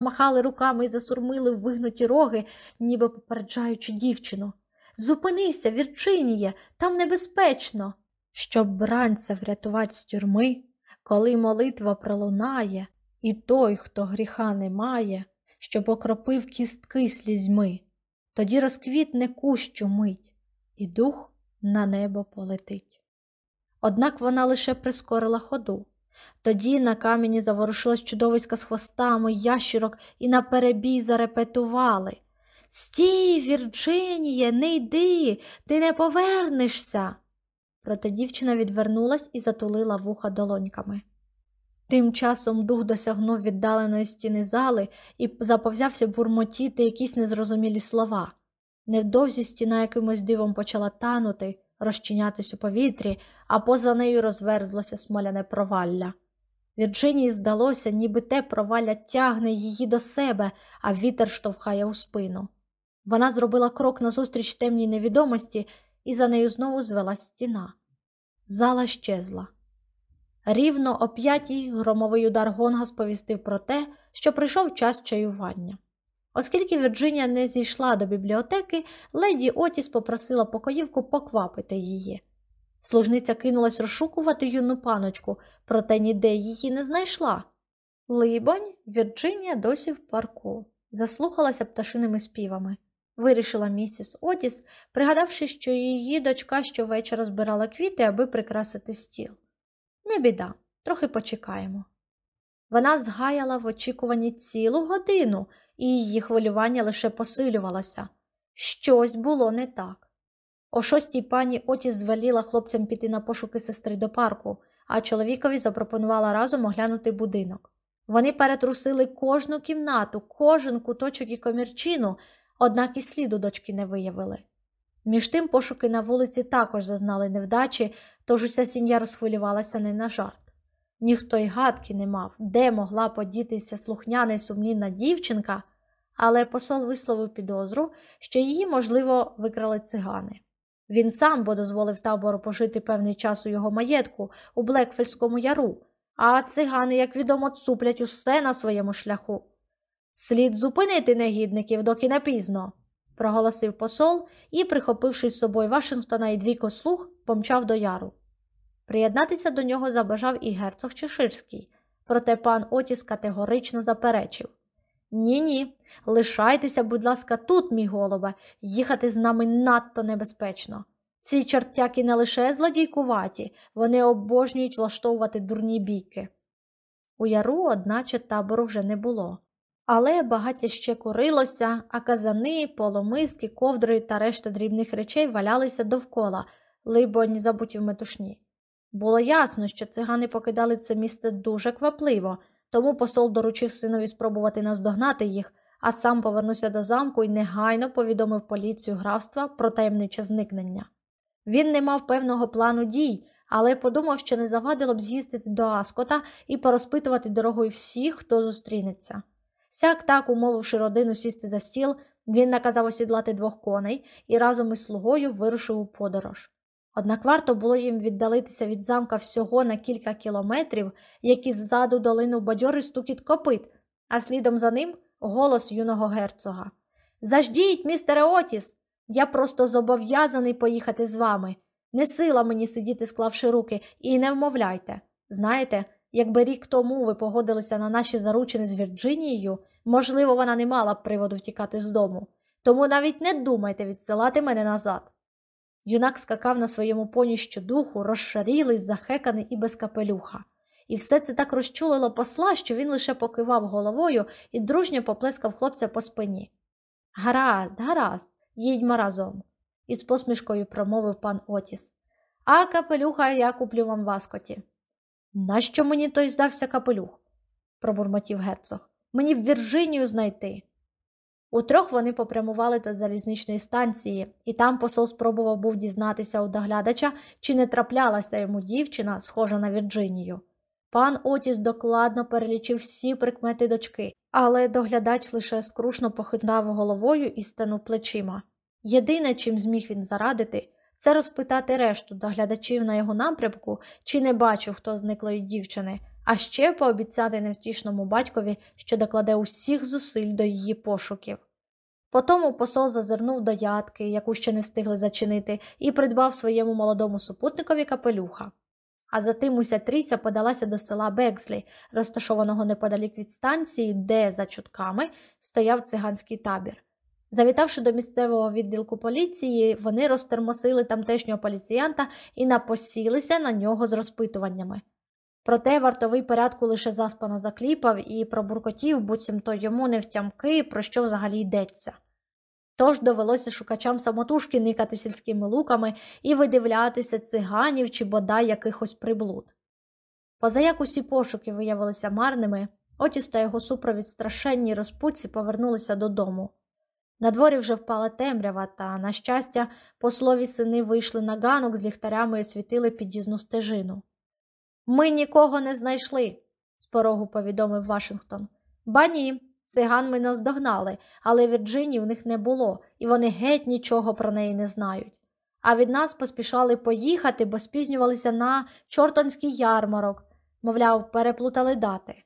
махали руками і засурмили в вигнуті роги, ніби попереджаючи дівчину. Зупинися, Вірчиніє, там небезпечно. Щоб бранця врятувати з тюрми, коли молитва пролунає, і той, хто гріха не має, щоб окропив кістки слізьми, тоді розквітне кущу мить, і дух на небо полетить. Однак вона лише прискорила ходу. Тоді на камені заворушилась чудовиська з хвостами, ящірок і наперебій зарепетували. Стій, Вірджиніє, не йди, ти не повернешся. Проте дівчина відвернулась і затулила вуха долоньками. Тим часом дух досягнув віддаленої стіни зали і заповзявся бурмотіти якісь незрозумілі слова. Невдовзі стіна якимось дивом почала танути, розчинятись у повітрі, а поза нею розверзлося смоляне провалля. Вірджинії здалося, ніби те провалля тягне її до себе, а вітер штовхає у спину. Вона зробила крок назустріч темній невідомості, і за нею знову звела стіна. Зала щезла. Рівно о п'ятій громовий удар гонга сповістив про те, що прийшов час чаювання. Оскільки Вірджинія не зійшла до бібліотеки, леді Отіс попросила покоївку поквапити її. Служниця кинулась розшукувати юну паночку, проте ніде її не знайшла. Либонь, Вірджинія досі в парку, заслухалася пташиними співами. Вирішила місіс Отіс, пригадавши, що її дочка щовечора збирала квіти, аби прикрасити стіл. Не біда, трохи почекаємо. Вона згаяла в очікуванні цілу годину, і її хвилювання лише посилювалося. Щось було не так. О шостій пані Отіс звеліла хлопцям піти на пошуки сестри до парку, а чоловікові запропонувала разом оглянути будинок. Вони перетрусили кожну кімнату, кожен куточок і комірчину, однак і сліду дочки не виявили. Між тим пошуки на вулиці також зазнали невдачі, тож уся сім'я розхвилювалася не на жарт. Ніхто й гадки не мав, де могла подітися слухняна й сумлінна дівчинка, але посол висловив підозру, що її, можливо, викрали цигани. Він сам бо дозволив табору пожити певний час у його маєтку у Блекфельському яру, а цигани, як відомо, цуплять усе на своєму шляху. Слід зупинити негідників, доки не пізно, проголосив посол і, прихопивши з собою Вашингтона і двійко слуг, помчав до яру. Приєднатися до нього забажав і герцог Чеширський, проте пан Отіс категорично заперечив Ні, ні, лишайтеся, будь ласка, тут, мій голубе, їхати з нами надто небезпечно. Ці чортяки не лише злодійкуваті, вони обожнюють влаштовувати дурні бійки. У яру, одначе, табору вже не було. Але багаття ще курилося, а казани, поломиски, ковдри та решта дрібних речей валялися довкола, либонь забуті в метушні. Було ясно, що цигани покидали це місце дуже квапливо, тому посол доручив синові спробувати наздогнати їх, а сам повернувся до замку і негайно повідомив поліцію графства про таємниче зникнення. Він не мав певного плану дій, але подумав, що не завадило б з'їздити до Аскота і порозпитувати дорогою всіх, хто зустрінеться. Сяк так, умовивши родину сісти за стіл, він наказав осідлати двох коней і разом із слугою вирушив у подорож. Однак варто було їм віддалитися від замка всього на кілька кілометрів, як іззаду долинув бадьорий стукіт копит, а слідом за ним голос юного герцога. Заждіть, містере Отіс! Я просто зобов'язаний поїхати з вами. Не сила мені сидіти, склавши руки, і не вмовляйте. Знаєте, якби рік тому ви погодилися на наші заручини з Вірджинією, можливо, вона не мала б приводу втікати з дому. Тому навіть не думайте відсилати мене назад. Юнак скакав на своєму поні щодуху, розшарілий, захеканий і без капелюха. І все це так розчулило посла, що він лише покивав головою і дружньо поплескав хлопця по спині. Гаразд, гаразд, їдьмо разом, із посмішкою промовив пан Отіс. А капелюха я куплю вам в Аскоті. Нащо мені той здався капелюх? пробурмотів герцог. Мені в Віржинію знайти. Утрьох вони попрямували до залізничної станції, і там посол спробував був дізнатися у доглядача, чи не траплялася йому дівчина, схожа на Вірджинію. Пан Отіс докладно перелічив всі прикмети дочки, але доглядач лише скрушно похитнав головою і стенув плечима. Єдине, чим зміг він зарадити, це розпитати решту доглядачів на його напрямку, чи не бачив, хто зниклої дівчини, а ще пообіцяти невтішному батькові, що докладе усіх зусиль до її пошуків. Потому посол зазирнув до ядки, яку ще не встигли зачинити, і придбав своєму молодому супутникові капелюха. А затим уся трійця подалася до села Бекслі, розташованого неподалік від станції, де, за чутками, стояв циганський табір. Завітавши до місцевого відділку поліції, вони розтермосили тамтешнього поліціянта і напосілися на нього з розпитуваннями. Проте вартовий порядку лише заспано закліпав і пробуркотів, буцімто йому не втямки, про що взагалі йдеться. Тож довелося шукачам самотужки никати сільськими луками і видивлятися циганів чи бодай якихось приблуд. Позаяк усі пошуки виявилися марними, Отіс та його супровід страшенній розпутці повернулися додому. На дворі вже впала темрява, та, на щастя, послові сини вийшли на ганок з ліхтарями і освітили під'їзну стежину. Ми нікого не знайшли, з порогу повідомив Вашингтон. Ба ні, циган ми наздогнали, але Вірджині в них не було, і вони геть нічого про неї не знають. А від нас поспішали поїхати, бо спізнювалися на чортонський ярмарок, мовляв, переплутали дати.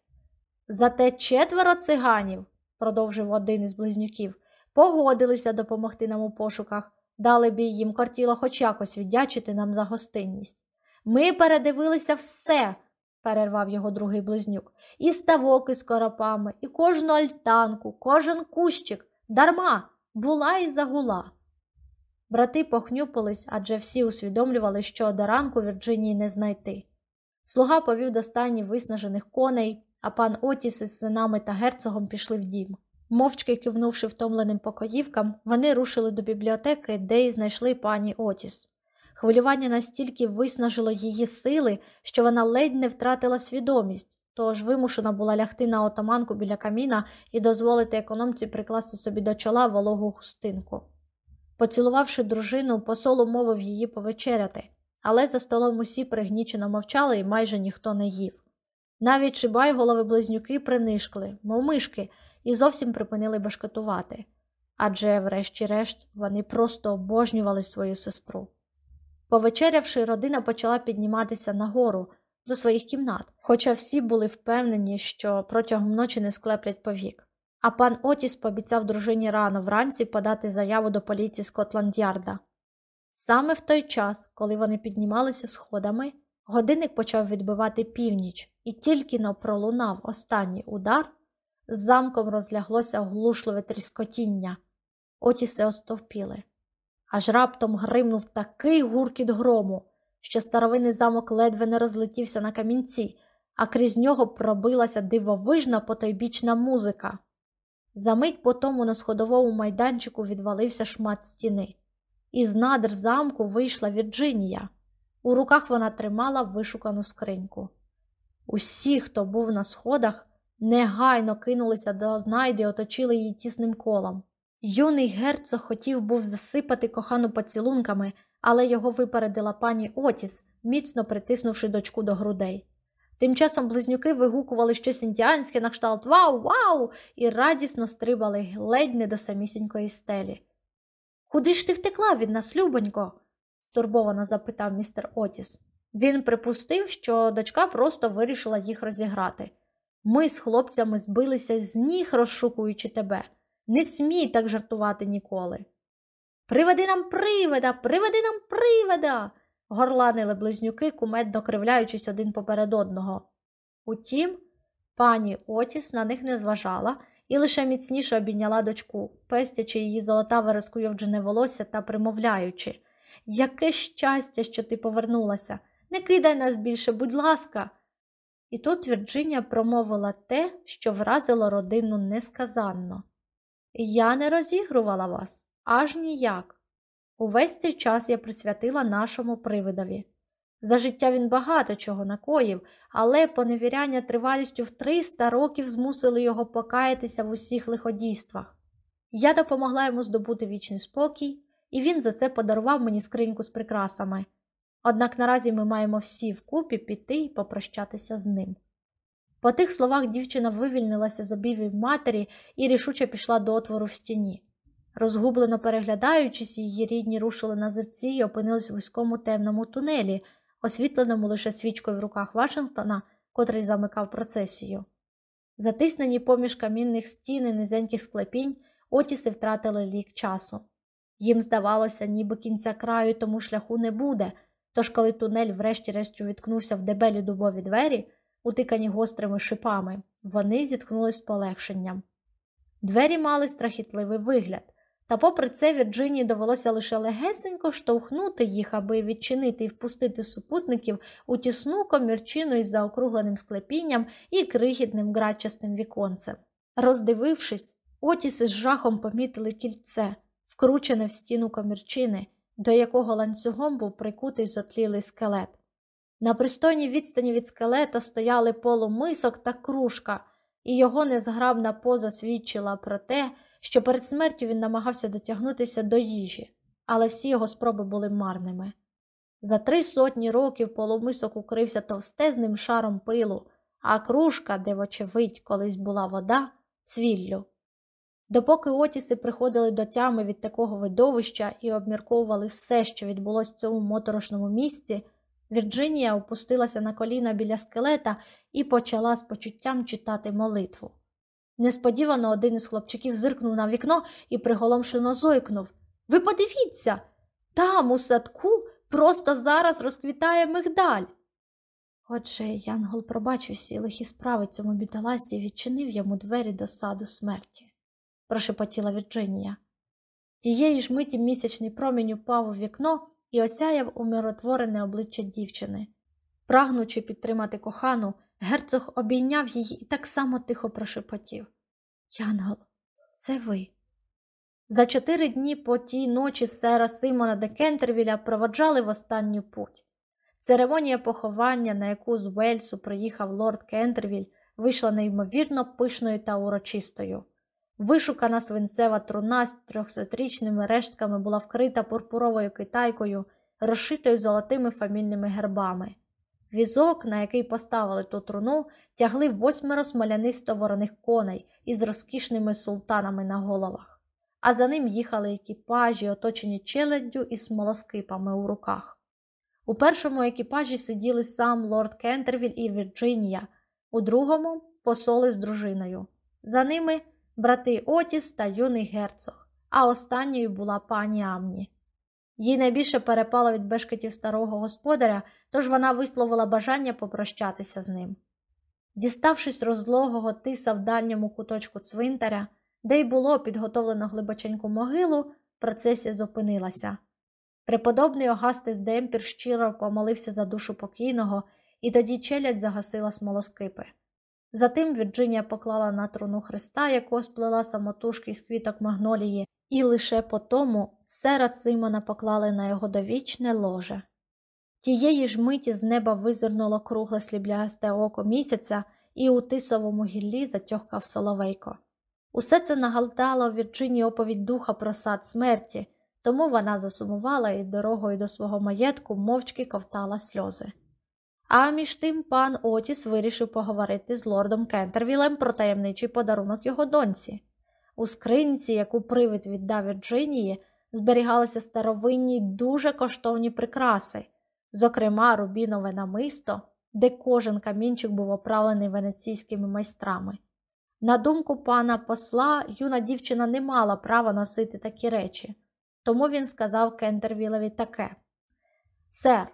Зате четверо циганів, продовжив один із близнюків, погодилися допомогти нам у пошуках, дали б їм кортіло хоч якось віддячити нам за гостинність. Ми передивилися все, перервав його другий близнюк, і ставок із коропами, і кожну альтанку, кожен кущик, дарма була і загула. Брати похнюпились, адже всі усвідомлювали, що до ранку Вірджинії не знайти. Слуга повів до стані виснажених коней, а пан Отіс із синами та герцогом пішли в дім. Мовчки кивнувши втомленим покоївкам, вони рушили до бібліотеки, де й знайшли пані Отіс. Хвилювання настільки виснажило її сили, що вона ледь не втратила свідомість, тож вимушена була лягти на отаманку біля каміна і дозволити економці прикласти собі до чола вологу хустинку. Поцілувавши дружину, посол умовив її повечеряти, але за столом усі пригнічено мовчали і майже ніхто не їв. Навіть шибайголови близнюки принишкли, мов мишки, і зовсім припинили башкотувати. Адже, врешті-решт, вони просто обожнювали свою сестру. Повечерявши, родина почала підніматися нагору до своїх кімнат, хоча всі були впевнені, що протягом ночі не склеплять повік. А пан Отіс пообіцяв дружині рано вранці подати заяву до поліції Скотланд-Ярда. Саме в той час, коли вони піднімалися сходами, годинник почав відбивати північ, і тільки но пролунав останній удар, з замком розляглося оглушливе тріскотіння. Отіси остовпіли. Аж раптом гримнув такий гуркіт грому, що старовинний замок ледве не розлетівся на камінці, а крізь нього пробилася дивовижна потойбічна музика. Замить по тому на сходовому майданчику відвалився шмат стіни. Із надр замку вийшла Вірджинія. У руках вона тримала вишукану скриньку. Усі, хто був на сходах, негайно кинулися до знайди і оточили її тісним колом. Юний герцог хотів був засипати кохану поцілунками, але його випередила пані Отіс, міцно притиснувши дочку до грудей. Тим часом близнюки вигукували щось індіанське на кшталт Вау, вау! і радісно стрибали ледь не до самісінької стелі. Куди ж ти втекла від нас, любонько? стурбовано запитав містер Отіс. Він припустив, що дочка просто вирішила їх розіграти. Ми з хлопцями збилися з ніг, розшукуючи тебе. Не смій так жартувати ніколи. Приведи нам привида, приведи нам привида. горланили близнюки, кумедно кривляючись один поперед одного. Утім, пані Отіс на них не зважала і лише міцніше обійняла дочку, пестячи її золотаве розкуйовджене волосся та примовляючи Яке щастя, що ти повернулася. Не кидай нас більше, будь ласка. І тут Вірджинія промовила те, що вразило родину несказанно. Я не розігрувала вас аж ніяк. Увесь цей час я присвятила нашому привидові. За життя він багато чого накоїв, але поневіряння тривалістю в 300 років змусили його покаятися в усіх лиходійствах. Я допомогла йому здобути вічний спокій, і він за це подарував мені скриньку з прикрасами. Однак наразі ми маємо всі вкупі піти і попрощатися з ним. По тих словах дівчина вивільнилася з обівів матері і рішуче пішла до отвору в стіні. Розгублено переглядаючись, її рідні рушили на зерці і опинились в вузькому темному тунелі, освітленому лише свічкою в руках Вашингтона котрий замикав процесію. Затиснені поміж камінних стін і низеньких склепінь, Отіси втратили лік часу. Їм здавалося, ніби кінця краю тому шляху не буде, тож коли тунель врешті-решт увіткнувся в дебелі дубові двері, утикані гострими шипами, вони зітхнули з полегшенням. Двері мали страхітливий вигляд, та, попри це, Вірджинії довелося лише легесенько штовхнути їх, аби відчинити і впустити супутників у тісну комірчину із заокругленим склепінням і крихітним грачастим віконцем. Роздивившись, Отіси з жахом помітили кільце, вкручене в стіну комірчини, до якого ланцюгом був прикутий зотлілий скелет. На пристойній відстані від скелета стояли полумисок та кружка, і його незграбна поза свідчила про те, що перед смертю він намагався дотягнутися до їжі, але всі його спроби були марними. За три сотні років полумисок укрився товстезним шаром пилу, а кружка, де, вочевидь, колись була вода, цвіллю. Допоки Отіси приходили до тями від такого видовища і обмірковували все, що відбулося в цьому моторошному місці, Вірджинія опустилася на коліна біля скелета і почала з почуттям читати молитву. Несподівано один із хлопчиків зиркнув на вікно і приголомшено зойкнув Ви подивіться, там, у садку, просто зараз розквітає мигдаль. Отже, Янгол пробачив всі лихі справи цьому бідоласі і відчинив йому двері до саду смерті прошепотіла Вірджинія. Тієї ж миті місячний промінь упав у вікно і осяяв умиротворене обличчя дівчини. Прагнучи підтримати кохану, герцог обійняв її і так само тихо прошепотів Янгол, це ви. За чотири дні по тій ночі сера Симона де Кентервіля проводжали в останню путь. Церемонія поховання, на яку з Уельсу приїхав лорд Кентервіль, вийшла неймовірно пишною та урочистою. Вишукана свинцева труна з трьохсотрічними рештками була вкрита пурпуровою китайкою, розшитою золотими фамільними гербами. Візок, на який поставили ту труну, тягли восьмеро смолянисто вороних коней із розкішними султанами на головах, а за ним їхали екіпажі, оточені челяддю і смолоскипами у руках. У першому екіпажі сиділи сам лорд Кентервіль і Вірджинія, у другому посоли з дружиною. За ними брати Отіс та юний герцог, а останньою була пані Амні. Їй найбільше перепало від бешкетів старого господаря, тож вона висловила бажання попрощатися з ним. Діставшись розлогого тиса в дальньому куточку цвинтаря, де й було підготовлено глибоченьку могилу, процесія зупинилася. Преподобний Огастис Демпір щиро помолився за душу покійного, і тоді челядь загасила смолоскипи. Затим Вірджинія поклала на труну Христа, якого сплела самотужки з квіток магнолії, і лише по тому сера Симона поклали на його довічне ложе. Тієї ж миті з неба визирнуло кругле сліблясте око місяця, і у тисовому гіллі затьохкав соловейко. Усе це нагалтало Вірджині оповідь духа про сад смерті, тому вона засумувала і дорогою до свого маєтку мовчки ковтала сльози. А між тим пан Отіс вирішив поговорити з лордом Кентервілем про таємничий подарунок його доньці. У скринці, яку привид віддав Вірджинії, зберігалися старовинні дуже коштовні прикраси, зокрема, рубінове намисто, де кожен камінчик був оправлений венеційськими майстрами. На думку пана посла, юна дівчина не мала права носити такі речі, тому він сказав Кентервілеві таке: Сер,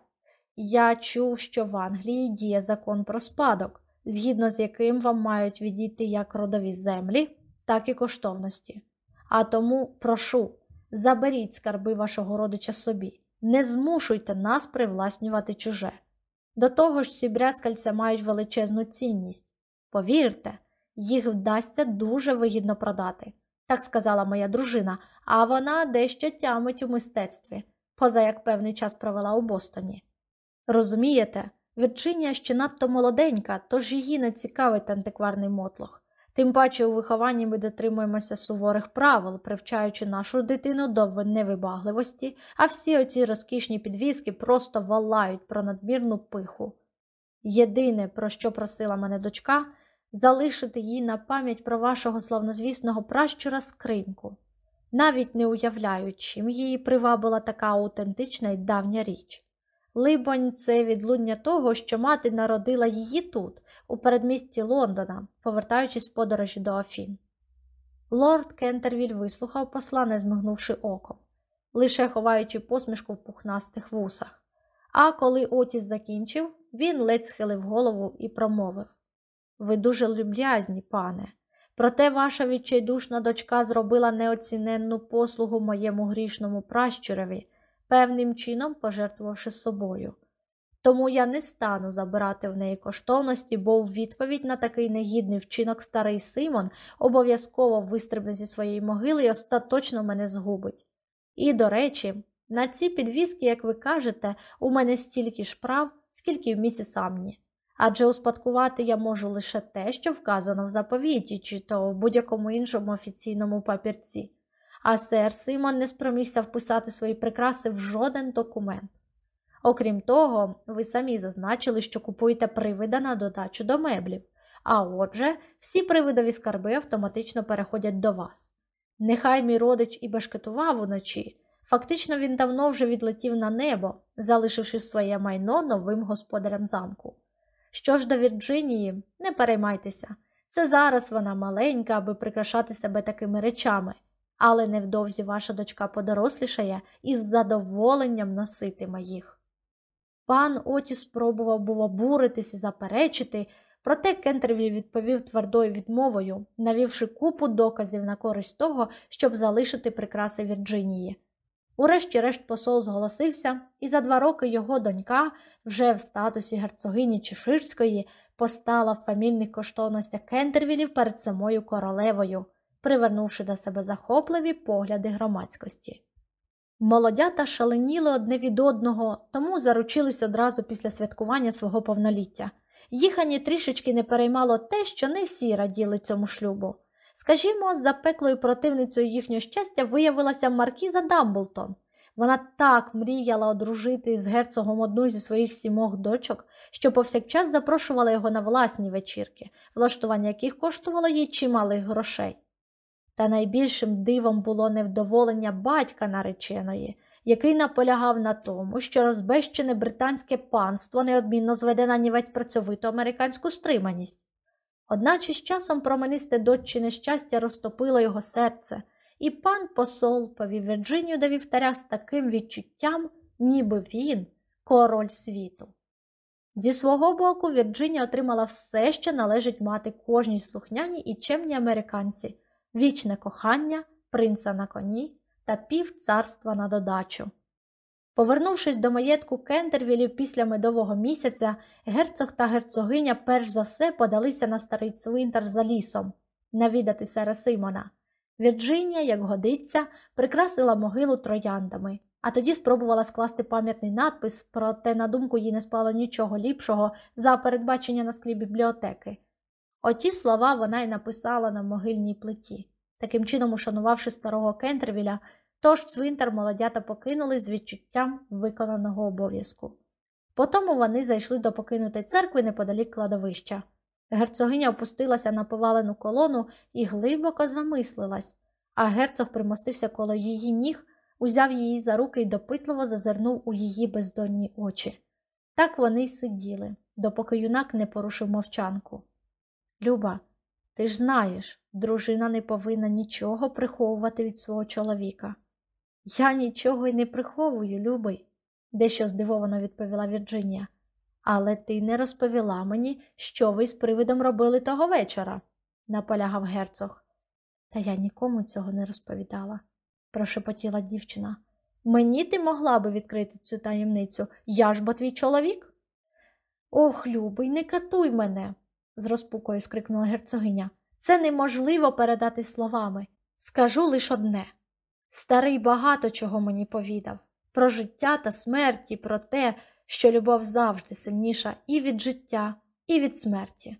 я чув, що в Англії діє закон про спадок, згідно з яким вам мають відійти як родові землі, так і коштовності. А тому прошу, заберіть скарби вашого родича собі, не змушуйте нас привласнювати чуже. До того ж, ці брязкальця мають величезну цінність. Повірте, їх вдасться дуже вигідно продати, так сказала моя дружина, а вона дещо тямить у мистецтві, поза як певний час провела у Бостоні. Розумієте, Вірджинія ще надто молоденька, тож її не цікавить антикварний мотлох. Тим паче у вихованні ми дотримуємося суворих правил, привчаючи нашу дитину до невибагливості, а всі оці розкішні підвіски просто валають про надмірну пиху. Єдине, про що просила мене дочка, залишити їй на пам'ять про вашого славнозвісного пращура скриньку, навіть не уявляю, чим її привабила така аутентична і давня річ. Либонь, це відлуння того, що мати народила її тут, у передмісті Лондона, повертаючись з подорожі до Афін. Лорд Кентервіль вислухав посла, не змигнувши оком, лише ховаючи посмішку в пухнастих вусах. А коли Отіс закінчив, він ледь схилив голову і промовив Ви дуже люб'язні, пане. Проте ваша відчайдушна дочка зробила неоціненну послугу моєму грішному пращурові, певним чином пожертвувавши собою. Тому я не стану забирати в неї коштовності, бо в відповідь на такий негідний вчинок старий Симон обов'язково вистрибне зі своєї могили і остаточно мене згубить. І, до речі, на ці підвіски, як ви кажете, у мене стільки ж прав, скільки в місіс Амні. Адже успадкувати я можу лише те, що вказано в заповіті, чи то в будь-якому іншому офіційному папірці. А сер Симон не спромігся вписати свої прикраси в жоден документ. Окрім того, ви самі зазначили, що купуєте привида на додачу до меблів, а отже, всі привидові скарби автоматично переходять до вас. Нехай мій родич і бешкетував уночі, фактично він давно вже відлетів на небо, залишивши своє майно новим господарям замку. Що ж до Вірджинії, не переймайтеся, це зараз вона маленька, аби прикрашати себе такими речами, але невдовзі ваша дочка подорослішає і з задоволенням носитиме їх. Пан Оті спробував було буритись і заперечити, проте Кентервіль відповів твердою відмовою, навівши купу доказів на користь того, щоб залишити прикраси Вірджинії. Урешті-решт посол зголосився, і за два роки його донька, вже в статусі герцогині Чеширської, постала в фамільних коштовностях Кентервілів перед самою королевою, привернувши до себе захопливі погляди громадськості. Молодята шаленіли одне від одного, тому заручились одразу після святкування свого повноліття. Їх ані трішечки не переймало те, що не всі раділи цьому шлюбу. Скажімо, запеклою противницею їхнього щастя виявилася Маркіза Дамблтон. Вона так мріяла одружити з герцогом одну зі своїх сімох дочок, що повсякчас запрошувала його на власні вечірки, влаштування яких коштувало їй чималих грошей. Та найбільшим дивом було невдоволення батька нареченої, який наполягав на тому, що розбещене британське панство неодмінно зведе на нівець працьовиту американську стриманість. Одначе з часом променисте доччине щастя розтопило його серце, і пан посол повів Вірджинію до вівтаря з таким відчуттям, ніби він король світу. Зі свого боку, Вірджинія отримала все, що належить мати кожній слухняній і чемній американці вічне кохання, принца на коні та пів царства на додачу. Повернувшись до маєтку Кентервілів після медового місяця, герцог та герцогиня перш за все подалися на старий цвинтар за лісом, навідати сера Симона. Вірджинія, як годиться, прикрасила могилу трояндами, а тоді спробувала скласти пам'ятний надпис, проте, на думку їй не спало нічого ліпшого за передбачення на склі бібліотеки. Оті слова вона й написала на могильній плиті, таким чином ушанувавши старого Кентервіля, тож цвинтар молодята покинули з відчуттям виконаного обов'язку. Потому вони зайшли до покинутої церкви неподалік кладовища. Герцогиня опустилася на повалену колону і глибоко замислилась, а герцог примостився коло її ніг, узяв її за руки і допитливо зазирнув у її бездонні очі. Так вони й сиділи, допоки юнак не порушив мовчанку. Люба, ти ж знаєш, дружина не повинна нічого приховувати від свого чоловіка. Я нічого й не приховую, любий, дещо здивовано відповіла Вірджинія. Але ти не розповіла мені, що ви з привидом робили того вечора, наполягав герцог. Та я нікому цього не розповідала, прошепотіла дівчина. Мені ти могла би відкрити цю таємницю, я ж бо твій чоловік? Ох, любий, не катуй мене, з розпукою скрикнула герцогиня. Це неможливо передати словами. Скажу лише одне. Старий багато чого мені повідав про життя та смерті, про те, що любов завжди сильніша і від життя, і від смерті.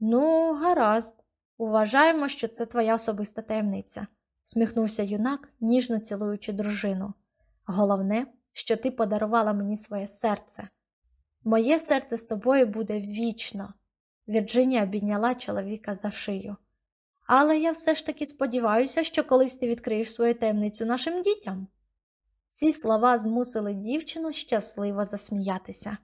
Ну, гаразд, уважаємо, що це твоя особиста таємниця, сміхнувся юнак, ніжно цілуючи дружину. Головне, що ти подарувала мені своє серце. Моє серце з тобою буде вічно. Вірджинія обійняла чоловіка за шию. Але я все ж таки сподіваюся, що колись ти відкриєш свою таємницю нашим дітям. Ці слова змусили дівчину щасливо засміятися.